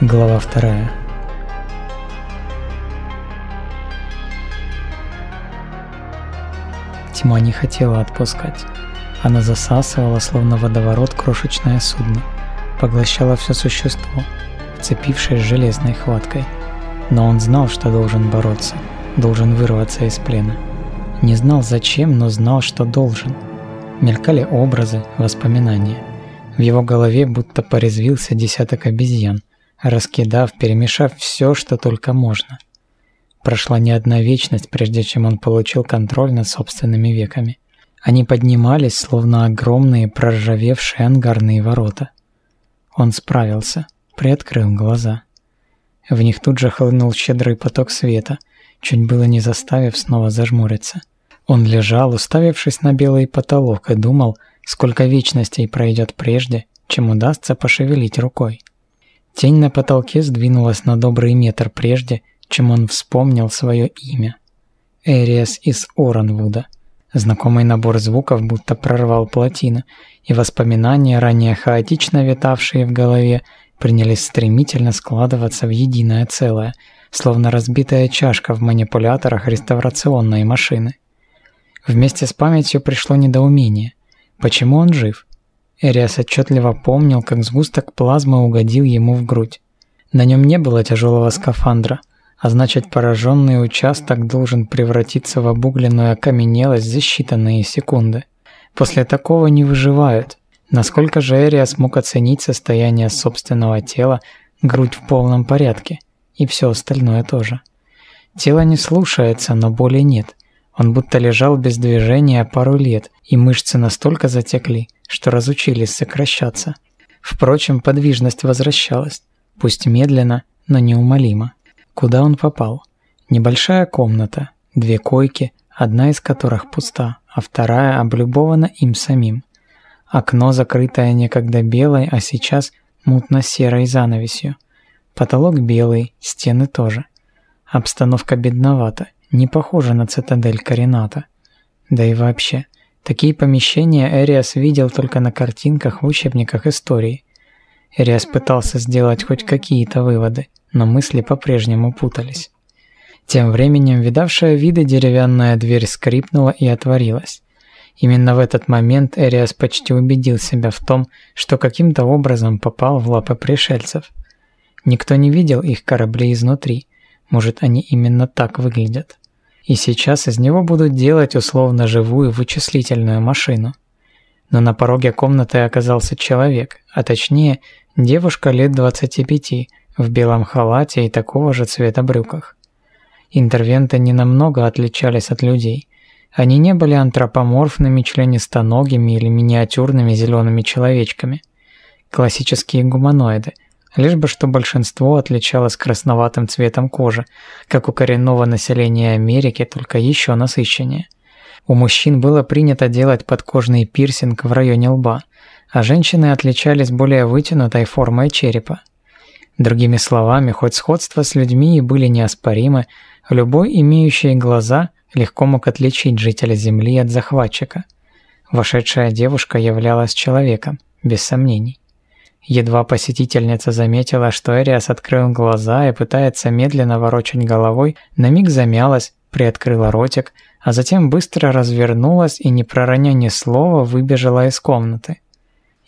Глава вторая. Тьма не хотела отпускать. Она засасывала, словно водоворот, крошечное судно, поглощала все существо, вцепившись железной хваткой. Но он знал, что должен бороться, должен вырваться из плена. Не знал зачем, но знал, что должен. Мелькали образы, воспоминания. В его голове будто порезвился десяток обезьян, раскидав, перемешав все, что только можно. Прошла не одна вечность, прежде чем он получил контроль над собственными веками. Они поднимались, словно огромные проржавевшие ангарные ворота. Он справился, приоткрыл глаза. В них тут же хлынул щедрый поток света, чуть было не заставив снова зажмуриться. Он лежал, уставившись на белый потолок, и думал, сколько вечностей пройдет прежде, чем удастся пошевелить рукой. Тень на потолке сдвинулась на добрый метр прежде, чем он вспомнил свое имя. Эриас из Оранвуда. Знакомый набор звуков будто прорвал плотину, и воспоминания, ранее хаотично витавшие в голове, принялись стремительно складываться в единое целое, словно разбитая чашка в манипуляторах реставрационной машины. Вместе с памятью пришло недоумение. Почему он жив? Эриас отчетливо помнил, как сгусток плазмы угодил ему в грудь. На нем не было тяжелого скафандра, а значит пораженный участок должен превратиться в обугленную окаменелость за считанные секунды. После такого не выживают. Насколько же Эриас смог оценить состояние собственного тела, грудь в полном порядке, и все остальное тоже. Тело не слушается, но боли нет. Он будто лежал без движения пару лет, и мышцы настолько затекли, что разучились сокращаться. Впрочем, подвижность возвращалась, пусть медленно, но неумолимо. Куда он попал? Небольшая комната, две койки, одна из которых пуста, а вторая облюбована им самим. Окно, закрытое некогда белой, а сейчас мутно-серой занавесью. Потолок белый, стены тоже. Обстановка бедновата, не похожа на цитадель Карината. Да и вообще – Такие помещения Эриас видел только на картинках в учебниках истории. Эриас пытался сделать хоть какие-то выводы, но мысли по-прежнему путались. Тем временем видавшая виды деревянная дверь скрипнула и отворилась. Именно в этот момент Эриас почти убедил себя в том, что каким-то образом попал в лапы пришельцев. Никто не видел их корабли изнутри, может они именно так выглядят и сейчас из него будут делать условно живую вычислительную машину. Но на пороге комнаты оказался человек, а точнее девушка лет 25 в белом халате и такого же цвета брюках. Интервенты ненамного отличались от людей. Они не были антропоморфными членистоногими или миниатюрными зелеными человечками. Классические гуманоиды – лишь бы что большинство отличалось красноватым цветом кожи, как у коренного населения Америки, только еще насыщеннее. У мужчин было принято делать подкожный пирсинг в районе лба, а женщины отличались более вытянутой формой черепа. Другими словами, хоть сходство с людьми и были неоспоримы, любой имеющий глаза легко мог отличить жителя Земли от захватчика. Вошедшая девушка являлась человеком, без сомнений. Едва посетительница заметила, что Эриас открыл глаза и пытается медленно ворочать головой, на миг замялась, приоткрыла ротик, а затем быстро развернулась и, не пророня ни слова, выбежала из комнаты.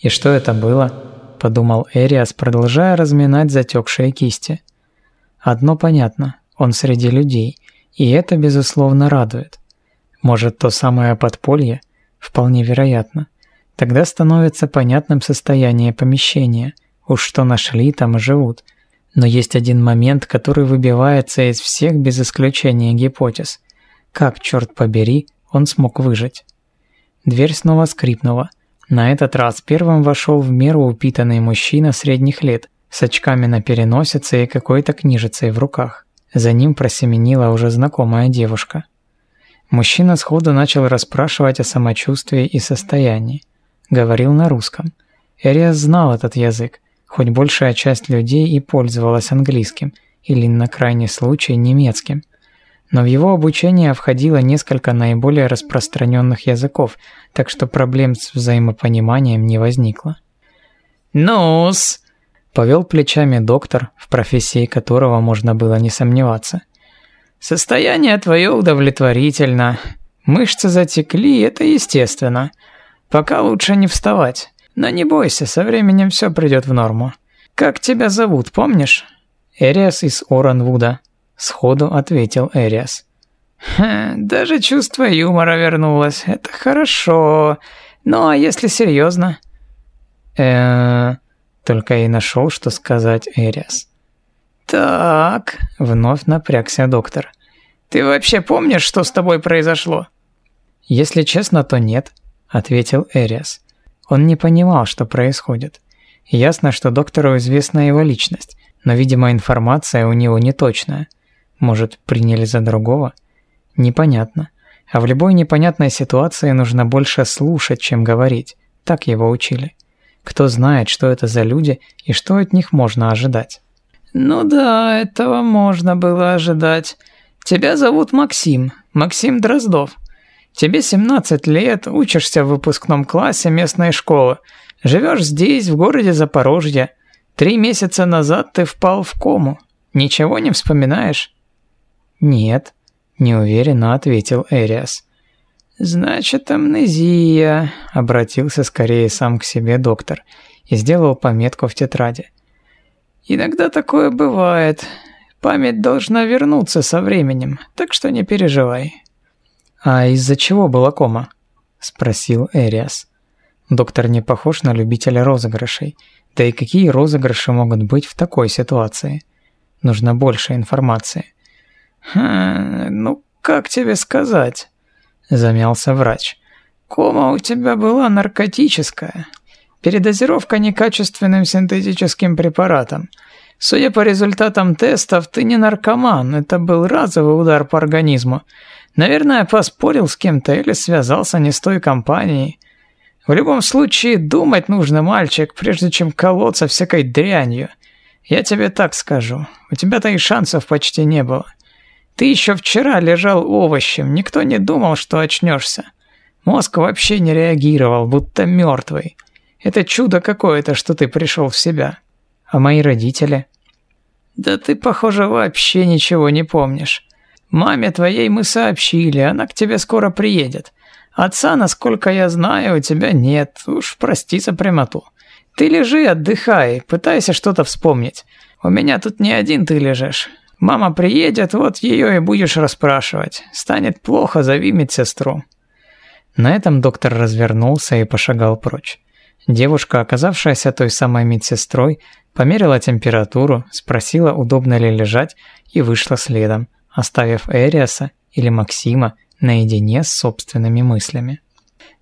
«И что это было?» – подумал Эриас, продолжая разминать затекшие кисти. «Одно понятно, он среди людей, и это, безусловно, радует. Может, то самое подполье? Вполне вероятно. Тогда становится понятным состояние помещения. Уж что нашли, там и живут. Но есть один момент, который выбивается из всех без исключения гипотез. Как, черт побери, он смог выжить? Дверь снова скрипнула. На этот раз первым вошел в меру упитанный мужчина средних лет, с очками на переносице и какой-то книжицей в руках. За ним просеменила уже знакомая девушка. Мужчина сходу начал расспрашивать о самочувствии и состоянии говорил на русском. Эриас знал этот язык, хоть большая часть людей и пользовалась английским, или на крайний случай немецким. Но в его обучение входило несколько наиболее распространенных языков, так что проблем с взаимопониманием не возникло. «Ну-с!» Повел плечами доктор, в профессии которого можно было не сомневаться. «Состояние твое удовлетворительно. Мышцы затекли, это естественно. Пока лучше не вставать. Но не бойся, со временем все придет в норму. Как тебя зовут, помнишь?» «Эриас из Оранвуда», – сходу ответил Эриас. «Хм, даже чувство юмора вернулось. Это хорошо. Ну а если серьезно?» э только и нашел, что сказать Эриас. «Так», — вновь напрягся доктор. «Ты вообще помнишь, что с тобой произошло?» «Если честно, то нет», — ответил Эриас. Он не понимал, что происходит. Ясно, что доктору известна его личность, но, видимо, информация у него неточная. Может, приняли за другого? Непонятно. А в любой непонятной ситуации нужно больше слушать, чем говорить. Так его учили. Кто знает, что это за люди и что от них можно ожидать. «Ну да, этого можно было ожидать. Тебя зовут Максим, Максим Дроздов. Тебе 17 лет, учишься в выпускном классе местной школы. Живешь здесь, в городе Запорожье. Три месяца назад ты впал в кому. Ничего не вспоминаешь?» «Нет», – неуверенно ответил Эриас. «Значит, амнезия», – обратился скорее сам к себе доктор и сделал пометку в тетради. «Иногда такое бывает. Память должна вернуться со временем, так что не переживай». «А из-за чего была кома?» – спросил Эриас. Доктор не похож на любителя розыгрышей. Да и какие розыгрыши могут быть в такой ситуации? Нужно больше информации. «Хм, ну как тебе сказать?» замялся врач. Кома у тебя была наркотическая. Передозировка некачественным синтетическим препаратом. Судя по результатам тестов, ты не наркоман, это был разовый удар по организму. Наверное, поспорил с кем-то или связался не с той компанией. В любом случае, думать нужно, мальчик, прежде чем колоться всякой дрянью. Я тебе так скажу, у тебя-то и шансов почти не было. Ты еще вчера лежал овощем, никто не думал, что очнешься. Мозг вообще не реагировал, будто мертвый. Это чудо какое-то, что ты пришел в себя. А мои родители? Да ты, похоже, вообще ничего не помнишь. Маме твоей мы сообщили, она к тебе скоро приедет. Отца, насколько я знаю, у тебя нет. Уж прости за прямоту. Ты лежи, отдыхай, пытайся что-то вспомнить. У меня тут не один ты лежишь. Мама приедет, вот ее и будешь расспрашивать. Станет плохо, зови медсестру». На этом доктор развернулся и пошагал прочь. Девушка, оказавшаяся той самой медсестрой, померила температуру, спросила, удобно ли лежать, и вышла следом, оставив Эриаса или Максима наедине с собственными мыслями.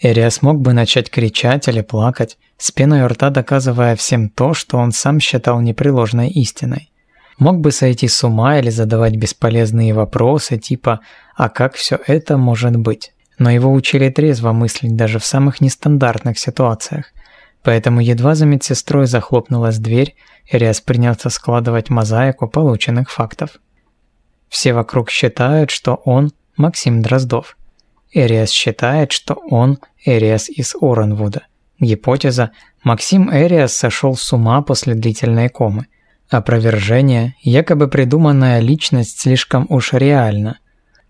Эриас мог бы начать кричать или плакать, с пеной рта доказывая всем то, что он сам считал непреложной истиной. Мог бы сойти с ума или задавать бесполезные вопросы типа «А как все это может быть?». Но его учили трезво мыслить даже в самых нестандартных ситуациях. Поэтому едва за медсестрой захлопнулась дверь, Эриас принялся складывать мозаику полученных фактов. Все вокруг считают, что он Максим Дроздов. Эриас считает, что он Эриас из Оранвуда. Гипотеза Максим Эриас сошел с ума после длительной комы. Опровержение, якобы придуманная личность слишком уж реальна.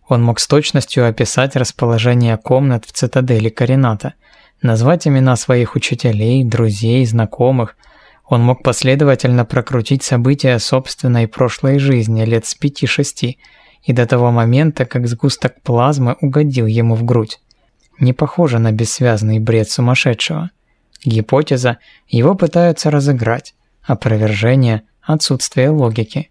Он мог с точностью описать расположение комнат в цитадели Карината, назвать имена своих учителей, друзей, знакомых. Он мог последовательно прокрутить события собственной прошлой жизни лет с пяти-шести, и до того момента, как сгусток плазмы угодил ему в грудь. Не похоже на бессвязный бред сумасшедшего. Гипотеза, его пытаются разыграть, опровержение – отсутствие логики.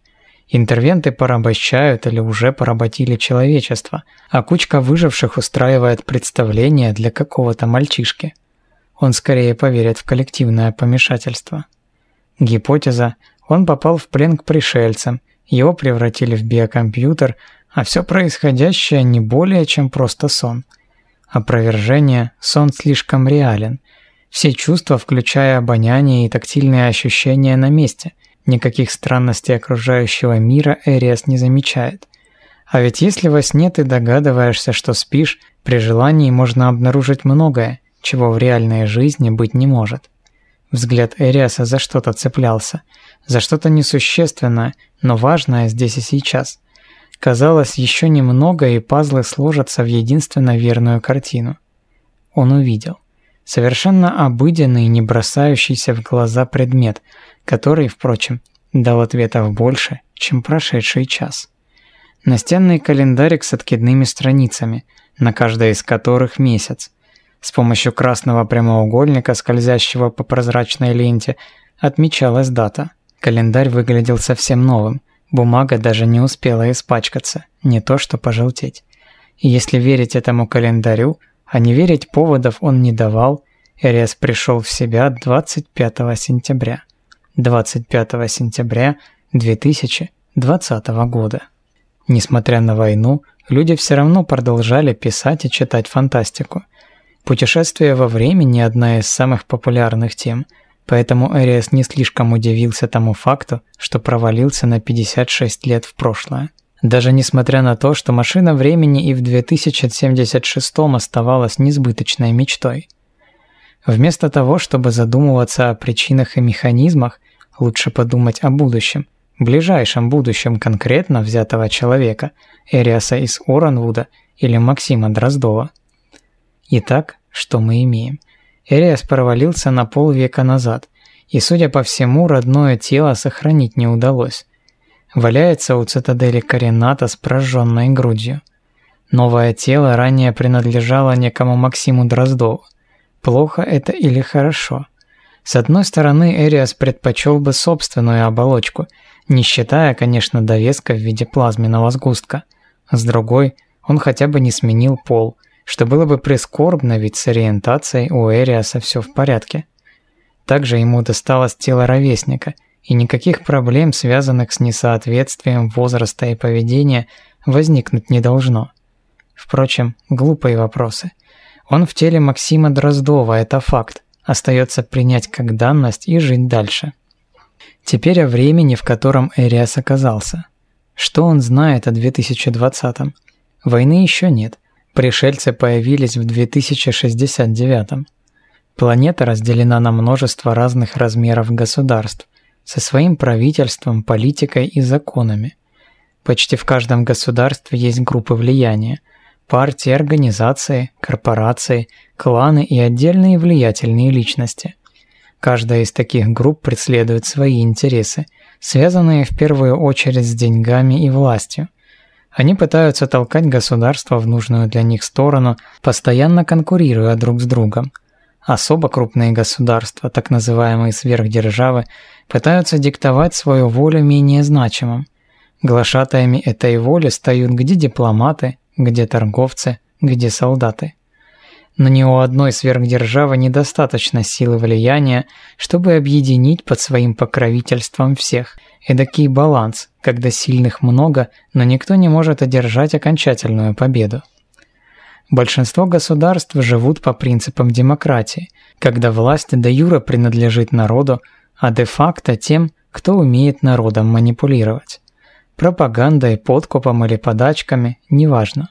Интервенты порабощают или уже поработили человечество, а кучка выживших устраивает представление для какого-то мальчишки. Он скорее поверит в коллективное помешательство. Гипотеза – он попал в плен к пришельцам, его превратили в биокомпьютер, а все происходящее не более чем просто сон. Опровержение – сон слишком реален. Все чувства, включая обоняние и тактильные ощущения на месте – Никаких странностей окружающего мира Эриас не замечает. А ведь если во сне ты догадываешься, что спишь, при желании можно обнаружить многое, чего в реальной жизни быть не может. Взгляд Эриаса за что-то цеплялся, за что-то несущественное, но важное здесь и сейчас. Казалось, еще немного, и пазлы сложатся в единственно верную картину. Он увидел. Совершенно обыденный, не бросающийся в глаза предмет, который, впрочем, дал ответов больше, чем прошедший час. Настенный календарик с откидными страницами, на каждой из которых месяц. С помощью красного прямоугольника, скользящего по прозрачной ленте, отмечалась дата. Календарь выглядел совсем новым. Бумага даже не успела испачкаться, не то что пожелтеть. И если верить этому календарю, а не верить поводов он не давал, Эриас пришел в себя 25 сентября. 25 сентября 2020 года. Несмотря на войну, люди все равно продолжали писать и читать фантастику. Путешествие во времени – одна из самых популярных тем, поэтому Эриас не слишком удивился тому факту, что провалился на 56 лет в прошлое. Даже несмотря на то, что машина времени и в 2076 оставалась несбыточной мечтой. Вместо того, чтобы задумываться о причинах и механизмах, лучше подумать о будущем, ближайшем будущем конкретно взятого человека, Эриаса из Оранвуда или Максима Дроздова. Итак, что мы имеем? Эриас провалился на полвека назад, и, судя по всему, родное тело сохранить не удалось. Валяется у цитадели Карината с прожженной грудью. Новое тело ранее принадлежало некому Максиму Дроздову. Плохо это или хорошо? С одной стороны, Эриас предпочел бы собственную оболочку – не считая, конечно, довеска в виде плазменного сгустка. С другой, он хотя бы не сменил пол, что было бы прискорбно, ведь с ориентацией у Эриаса все в порядке. Также ему досталось тело ровесника, и никаких проблем, связанных с несоответствием возраста и поведения, возникнуть не должно. Впрочем, глупые вопросы. Он в теле Максима Дроздова, это факт. Остается принять как данность и жить дальше. Теперь о времени, в котором Эриас оказался. Что он знает о 2020-м? Войны еще нет. Пришельцы появились в 2069-м. Планета разделена на множество разных размеров государств, со своим правительством, политикой и законами. Почти в каждом государстве есть группы влияния, партии, организации, корпорации, кланы и отдельные влиятельные личности – Каждая из таких групп преследует свои интересы, связанные в первую очередь с деньгами и властью. Они пытаются толкать государство в нужную для них сторону, постоянно конкурируя друг с другом. Особо крупные государства, так называемые сверхдержавы, пытаются диктовать свою волю менее значимым. Глашатаями этой воли стают где дипломаты, где торговцы, где солдаты. Но ни у одной сверхдержавы недостаточно силы влияния, чтобы объединить под своим покровительством всех. Эдакий баланс, когда сильных много, но никто не может одержать окончательную победу. Большинство государств живут по принципам демократии, когда власть де юра принадлежит народу, а де-факто тем, кто умеет народом манипулировать. Пропагандой, подкупом или подачками – неважно.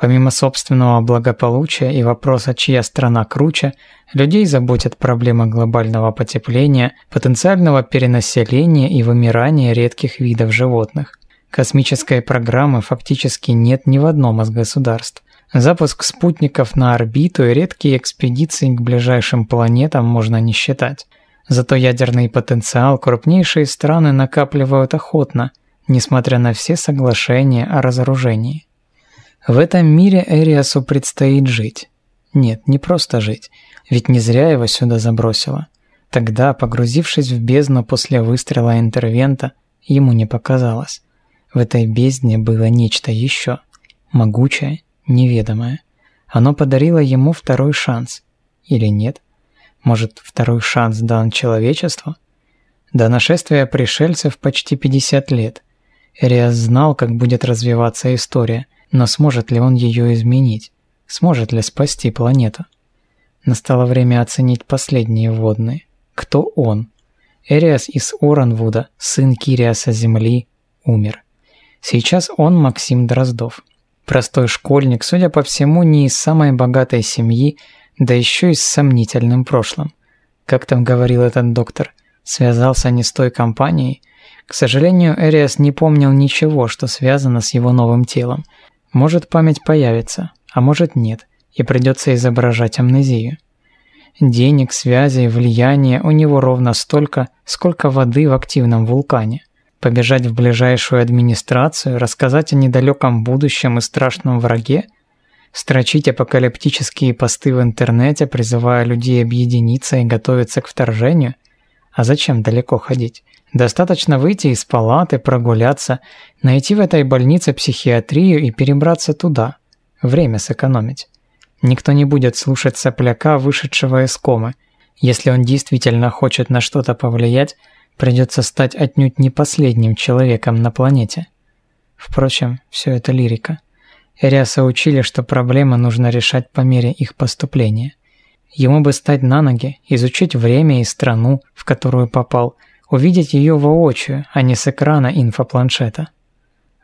Помимо собственного благополучия и вопроса, чья страна круче, людей заботят проблемы глобального потепления, потенциального перенаселения и вымирания редких видов животных. Космической программы фактически нет ни в одном из государств. Запуск спутников на орбиту и редкие экспедиции к ближайшим планетам можно не считать. Зато ядерный потенциал крупнейшие страны накапливают охотно, несмотря на все соглашения о разоружении. В этом мире Эриасу предстоит жить. Нет, не просто жить, ведь не зря его сюда забросило. Тогда, погрузившись в бездну после выстрела интервента, ему не показалось. В этой бездне было нечто еще, могучее, неведомое. Оно подарило ему второй шанс. Или нет? Может, второй шанс дан человечеству? До нашествия пришельцев почти 50 лет. Эриас знал, как будет развиваться история – но сможет ли он ее изменить? Сможет ли спасти планету? Настало время оценить последние вводные. Кто он? Эриас из Оранвуда, сын Кириаса Земли, умер. Сейчас он Максим Дроздов. Простой школьник, судя по всему, не из самой богатой семьи, да еще и с сомнительным прошлым. как там говорил этот доктор, связался не с той компанией. К сожалению, Эриас не помнил ничего, что связано с его новым телом. Может, память появится, а может нет, и придется изображать амнезию. Денег, связей, влияния у него ровно столько, сколько воды в активном вулкане. Побежать в ближайшую администрацию, рассказать о недалеком будущем и страшном враге? Строчить апокалиптические посты в интернете, призывая людей объединиться и готовиться к вторжению? А зачем далеко ходить? Достаточно выйти из палаты, прогуляться, найти в этой больнице психиатрию и перебраться туда. Время сэкономить. Никто не будет слушать сопляка, вышедшего из комы. Если он действительно хочет на что-то повлиять, придется стать отнюдь не последним человеком на планете. Впрочем, все это лирика. Эриаса учили, что проблемы нужно решать по мере их поступления. Ему бы стать на ноги, изучить время и страну, в которую попал, увидеть ее воочию, а не с экрана инфопланшета.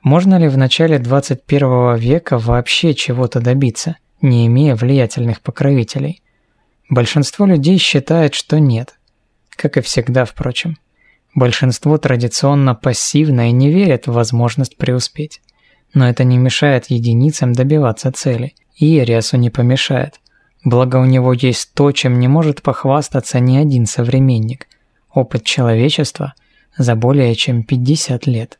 Можно ли в начале 21 века вообще чего-то добиться, не имея влиятельных покровителей? Большинство людей считает, что нет. Как и всегда, впрочем. Большинство традиционно пассивно и не верят в возможность преуспеть. Но это не мешает единицам добиваться цели, и Эриасу не помешает. Благо у него есть то, чем не может похвастаться ни один современник – опыт человечества за более чем 50 лет.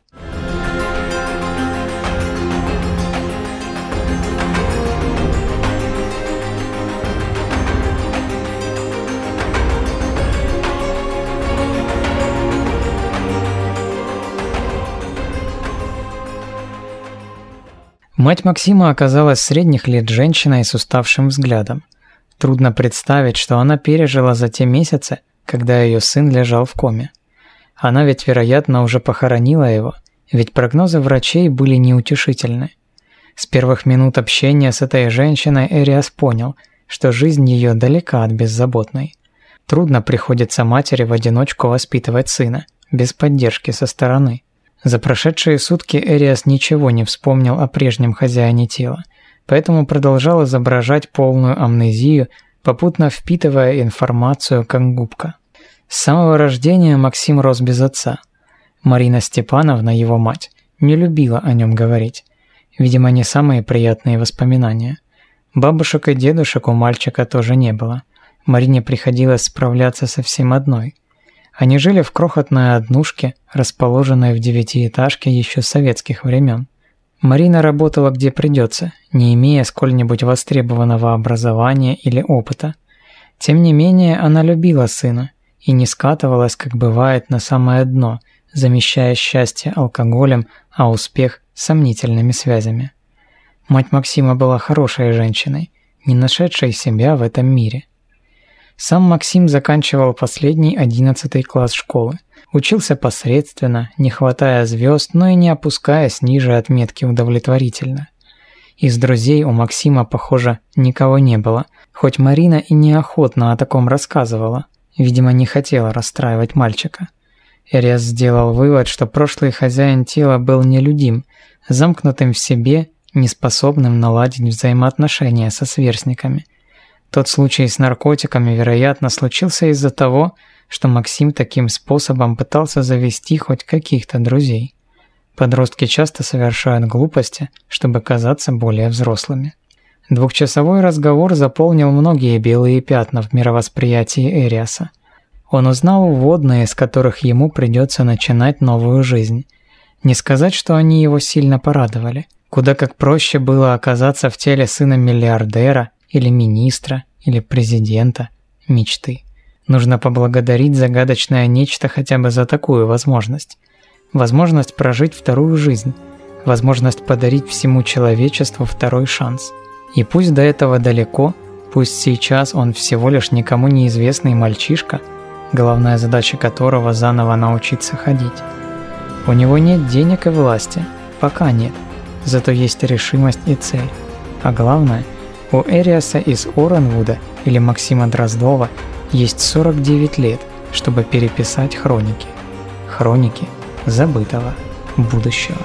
Мать Максима оказалась средних лет женщиной с уставшим взглядом. Трудно представить, что она пережила за те месяцы, когда ее сын лежал в коме. Она ведь, вероятно, уже похоронила его, ведь прогнозы врачей были неутешительны. С первых минут общения с этой женщиной Эриас понял, что жизнь ее далека от беззаботной. Трудно приходится матери в одиночку воспитывать сына, без поддержки со стороны. За прошедшие сутки Эриас ничего не вспомнил о прежнем хозяине тела, поэтому продолжал изображать полную амнезию, попутно впитывая информацию как губка. С самого рождения Максим рос без отца. Марина Степановна, его мать, не любила о нем говорить. Видимо, не самые приятные воспоминания. Бабушек и дедушек у мальчика тоже не было. Марине приходилось справляться совсем одной – они жили в крохотной однушке, расположенной в девятиэтажке еще советских времен. Марина работала где придется, не имея сколь-нибудь востребованного образования или опыта. Тем не менее, она любила сына и не скатывалась, как бывает, на самое дно, замещая счастье алкоголем, а успех – сомнительными связями. Мать Максима была хорошей женщиной, не нашедшей себя в этом мире – сам Максим заканчивал последний одиннадцатый класс школы. Учился посредственно, не хватая звезд, но и не опускаясь ниже отметки удовлетворительно. Из друзей у Максима, похоже, никого не было, хоть Марина и неохотно о таком рассказывала. Видимо, не хотела расстраивать мальчика. Эриас сделал вывод, что прошлый хозяин тела был нелюдим, замкнутым в себе, неспособным наладить взаимоотношения со сверстниками – тот случай с наркотиками, вероятно, случился из-за того, что Максим таким способом пытался завести хоть каких-то друзей. Подростки часто совершают глупости, чтобы казаться более взрослыми. Двухчасовой разговор заполнил многие белые пятна в мировосприятии Эриаса. Он узнал вводные, с которых ему придется начинать новую жизнь. Не сказать, что они его сильно порадовали. Куда как проще было оказаться в теле сына миллиардера или министра, или президента, мечты. Нужно поблагодарить загадочное нечто хотя бы за такую возможность. Возможность прожить вторую жизнь, возможность подарить всему человечеству второй шанс. И пусть до этого далеко, пусть сейчас он всего лишь никому неизвестный мальчишка, главная задача которого заново научиться ходить. У него нет денег и власти, пока нет, зато есть решимость и цель. А главное – у Эриаса из Оранвуда или Максима Дроздова есть 49 лет, чтобы переписать хроники. Хроники забытого будущего.